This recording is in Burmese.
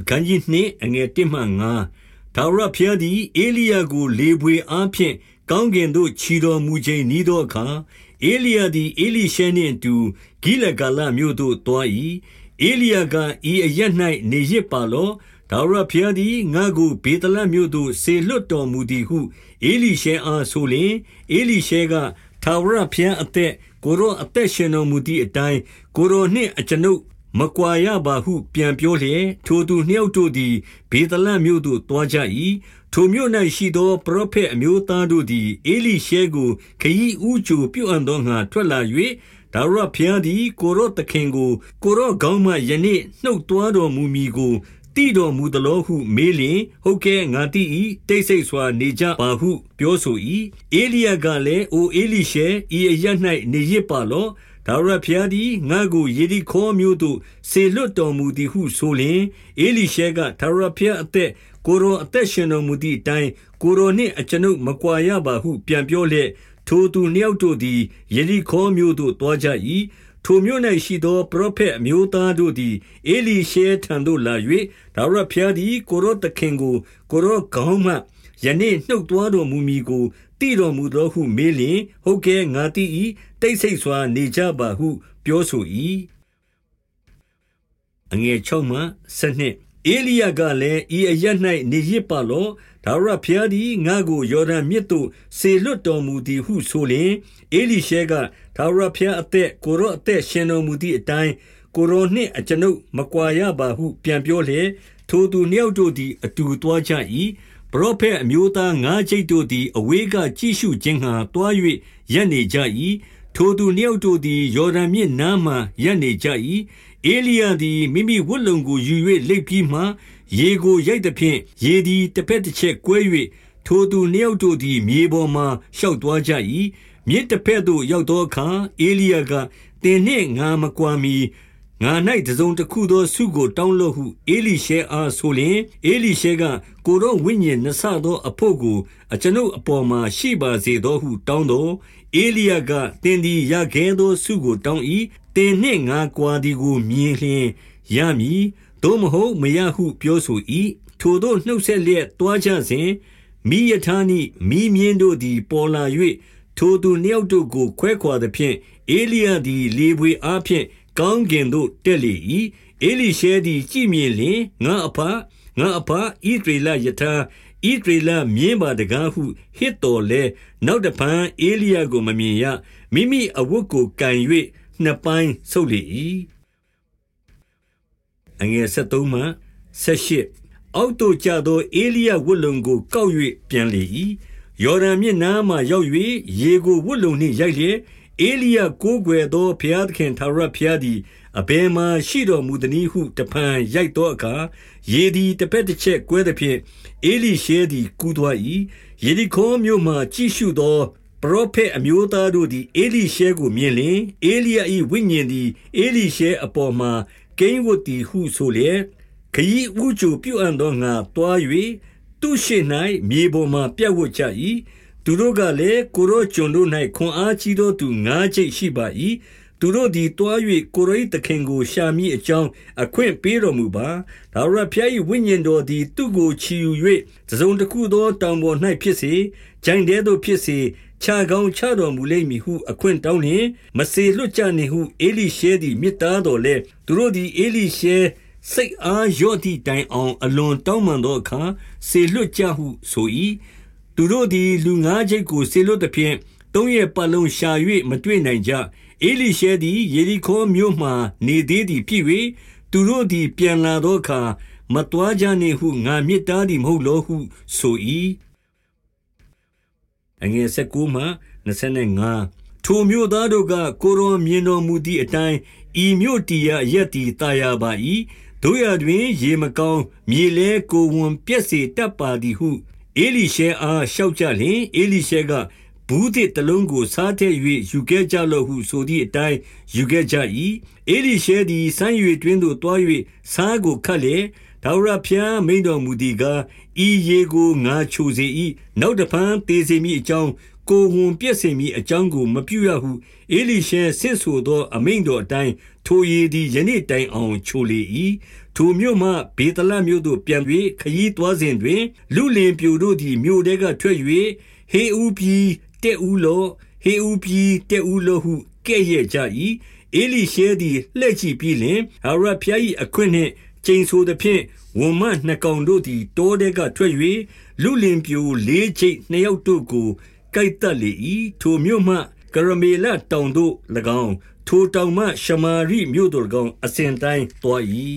အခန်းကြီးနှင့်အငယ်1မှ5ထာဝရဘုရားသည်အေလိယကိုလေပွေအားဖြင့်ကောင်းကင်သို့ခြီတော်မူခြင်းဤသောအခါအေလိယသည်အေလိရှဲနှင့်အတူဂိလဂါလမြို့သို့သွား၏အေလိယကဤအရ၌နေရစ်ပါလောဒါဝရဘုရားသည်ငါကိုဘေတလမြို့သို့ဆေလွတ်တော်မူသည်ဟုအေလိရှဲအားဆိုလျင်အေလိရှဲကထာဝရဘုရားအသက်ကိုရောအသက်ရှင်တော်မူသည့်အတိုင်းကိုရောနှင့်အကျွန်ုပ် မကွာရပါဟု ပြန်ပြောလျက်ထိုသူနှစ်ယောက်တို့သည်ဘေသလမြို့သို့သွားကြ၏ထိုမြို့၌ရှိသောပရောဖက်အမျိုးသားတို့သည်အေလိရှဲကိုခရီးဥကြိုပြုအံ့သောငါထွက်လာ၍ဒါဝရဘုရားသည်ကိုရောသခင်ကိုကိုရောကောင်းမှယနေ့နှုတ်သွားတော်မူမည်ကိုတိတော်မူသလောဟုမေးလျင်ဟုတ်ကဲ့ငါတိ၏တိတ်ဆိတ်စွာနေကြပါဟု ပြောဆို၏အေလိယကလည်းအိုအေလိရှဲဤအရ၌နေရစ်ပါလော ဒါဝရဘုရားသည်ငါကိုယေရီခေါမျိုးသို့ဆေလွတ်တော်မူသည်ဟုဆိုလျင်အေလိရှဲကဒါဝရဘုရားအသက်ကိုရောအသက်ရှင်တော်မူသည့်အတိုင်းကိုရောနှင့်အကျွန်ုပ်မကွာရပါဟု ပြန်ပြောလျက်ထိုသူနှစ်ယောက်တို့သည်ယေရီခေါမျိုးသို့တွားကြ၏ထိုမြို့၌ရှိသောပရောဖက်အမျိုးသားတို့သည်အေလိရှဲထံသို့လာ၍ဒါဝရဘုရားသည်ကိုရောသခင်ကိုကိုရောခေါင်းမှယနေ့နှုတ်သွားတော်မူမည်ကို တိတော်မူသောဟုမေးလျင်ဟုတ်ကဲ့ငါတိ၏တိတ်ဆိတ်စွာနေကြပါဟု ပြောဆို၏အငယ်6မှ7အေလိယကလည်းဤအရ၌နေရစ်ပါလောဒါဝရဘုရားသည်ငါကိုယော်ဒန်မြစ်သို့ဆေလွတ်တော်မူသည်ဟုဆိုလျင်အေလိရှဲကဒါဝရဘုရားအသက်ကိုရောအသက်ရှင်တော်မူသည့်အတိုင်းကိုရောနှင့်အကျွန်ုပ်မကွာရပါဟု ပြန်ပြောလျက်ထိုသူနှစ်ယောက်တို့သည်အတူသွားကြ၏ပ ရောဖက်အမျိုးသားငါးကျိတ်တို့သည် အဝေးကကြည့်ရှုခြင်းဟံတွား၍ရပ်နေကြ၏ထိုသူနှစ်ယောက်တို့သည် ယော်ဒန်မြစ်နားမှရပ်နေကြ၏အေလိယသည် မိမိဝတ်လုံကိုယူ၍လိပ်ပြီးမှ ရေကိုရိုက်သည်ဖြင့် ရေသည်တစ်ဖက်တစ်ချက်ကွဲ၍ထိုသူနှစ်ယောက်တို့သည် မြေပေါ်မှရှောက်သွားကြ၏မြစ်တစ်ဖက်သို့ ရောက်သောအခါအေလိယကတင်နှင့်ငါမကွာမီ ငါ၌တစုံတစ်ခုသောဆုကိုတောင်းလို့ဟုအေလိရှဲအားဆိုလျင်အေလိရှဲကကိုတော့ဝိညာဉ်နှဆသောအဖို့ကိုအကျွန်ုပ်အပေါ်မှာရှိပါစေသောဟုတောင်းတော့အေလိယကတင်သည်ရခဲသောဆုကိုတောင်း၏တင်နှင့်ငါကွာသည်ကိုမြင်လျင်ရမည်သို့မဟုတ်မရဟုပြောဆို၏ထိုတို့နှုတ်ဆက်လျက်တွားကြစဉ်မိယထာနိမိမြင်းတို့သည်ပေါ်လာ၍ထိုသူနှစ်ယောက်တို့ကိုခွဲခွာသဖြင့်အေလိယသည်လေပွေအားဖြင့် ကောင်းကင်သို့တက်လေ၏အေလိရှဲသည်ကြည်မြင်လျင်ငါအဖငါအဖဣဒရေလယထာဣဒရေလမြင်းပါတကားဟုဟစ်တော်လဲနောက်တဖန်အေလိယကိုမမြင်ရမိမိအဝတ်ကိုကန်၍နှစ်ပိုင်းဆုပ်လေ၏အငယ်73မှ78အောက်သို့ကျသောအေလိယဝတ်လုံကိုကောက်၍ပြန်လေ၏ယော်ဒန်မြစ်နားမှရောက်၍ရေကိုဝတ်လုံနှင့်ရိုက်လျက် အေလိယကိုးကွယ်သောဘုရားသခင်ထာဝရဘုရားသည်အဘယ်မှာရှိတော်မူသနည်းဟုတဖန်ရိုက်သောအခါရေသည်တစ်ဖက်တစ်ချက်ကွဲသည်ဖြင့်အေလိရှဲသည်ကူးသွား၏ယေရီခေါမြို့မှကြည့်ရှုသောပရောဖက်အမျိုးသားတို့သည်အေလိရှဲကိုမြင်လျင်အေလိယ၏ဝိညာဉ်သည်အေလိရှဲအပေါ်မှာကိန်းဝတ်သည်ဟုဆိုလျက်ခရီးဥကြိုပြုအံ့သောငါတွား၍သူရှိ၌မြေပေါ်မှပြတ်ဝတ်ကြ၏ သူတို့ကလည်းကိုရောကျွန်တို့၌ခွန်အားကြီးသောသူငါးကျိတ်ရှိပါ၏သူတို့သည်တွား၍ကိုရိသခင်ကိုရှာမိအကြောင်းအခွင့်ပေးတော်မူပါဒါဝရဖျား၏ဝိညာဉ်တော်သည်သူ့ကိုချီယူ၍သစုံတစ်ခုသောတောင်ပေါ်၌ဖြစ်စေဂျိုင်တဲသို့ဖြစ်စေခြာကောင်းချတော်မူလိမ့်မည်ဟုအခွင့်တောင်းလျင်မစေလွတ်ကြနှင့်ဟုအေလိရှဲသည်မြစ်တားတော်လဲသူတို့သည်အေလိရှဲစိတ်အားရော့သည့်တိုင်အောင်အလွန်တောင်းပန်သောအခါစေလွတ်ကြဟုဆို၏ သူတို့သည် လူငါးချိတ်ကို စေလွတ်သဖြင့် သုံးရက်ပတ်လုံးရှာ၍မတွေ့နိုင်ကြအေလိရှဲသည် ယေရီခေါမြို့မှနေသေးသည်ဖြစ်၍သူတို့သည် ပြန်လာသောအခါမတွားကြနှင့်ဟု ငါမြစ်တားသည် မဟုတ်လောဟုဆို၏အငယ်19မှ25ထိုမြို့သားတို့က ကိုရောမြင်တော်မူသည့်အတိုင်း ဤမြို့တီရရက်တီတာယာပါ၏တို့ရတွင် ရေမကောင်း မြေလဲကိုဝန်ပြက်စီတပ်ပါသည်ဟု အေလိရှဲအားလျှောက်ကြလျင်အေလိရှဲကဘူးသစ်တလုံးကိုစားထည့်၍ယူခဲ့ကြလော့ဟုဆိုသည့်အတိုင်းယူခဲ့ကြ၏အေလိရှဲသည်စမ်း၍တွင်သို့တွား၍စားကိုခတ်လေဒါဝရဖျားမိန်တော်မူသည်ကားဤရေကိုငါချိုစေ၏နောက်တဖန်တေစေမိအကြောင်းကိုဝန်ပြည့်စေမိအကြောင်းကိုမပြုရဟုအေလိရှဲဆင့်ဆိုသောအမိန်တော်အတိုင်း ထိုရေသည်ယနေ့တိုင်အောင်ချိုလေ၏ထိုမြို့မှဘေတလမြို့သို့ပြန်၍ခရီးသွားစဉ်တွင် လူလင်ပြိုတို့သည်မြို့ထဲကထွက်၍ဟေဥပြည်တက်ဦးလောဟေဥပြည်တက်ဦးလောဟုကဲ့ရဲ့ကြ၏အေလိရှဲသည်လှည့်ကြည့်ပြီးလင်ဟာရဖျား၏အခွင့်နှင့်ကျိန်ဆိုသည်ဖြင့်ဝန်မနှစ်ကောင်တို့သည်တောထဲကထွက်၍လူလင်ပြိုလေးချိတ်နှစ်ယောက်တို့ကိုကိုက်တက်လေ၏ထိုမြို့မှကရမေလတောင်သို့၎င်း ထိုတောင်မှရှမာရိမြို့သို့၎င်း အစဉ်တိုင်းသွား၏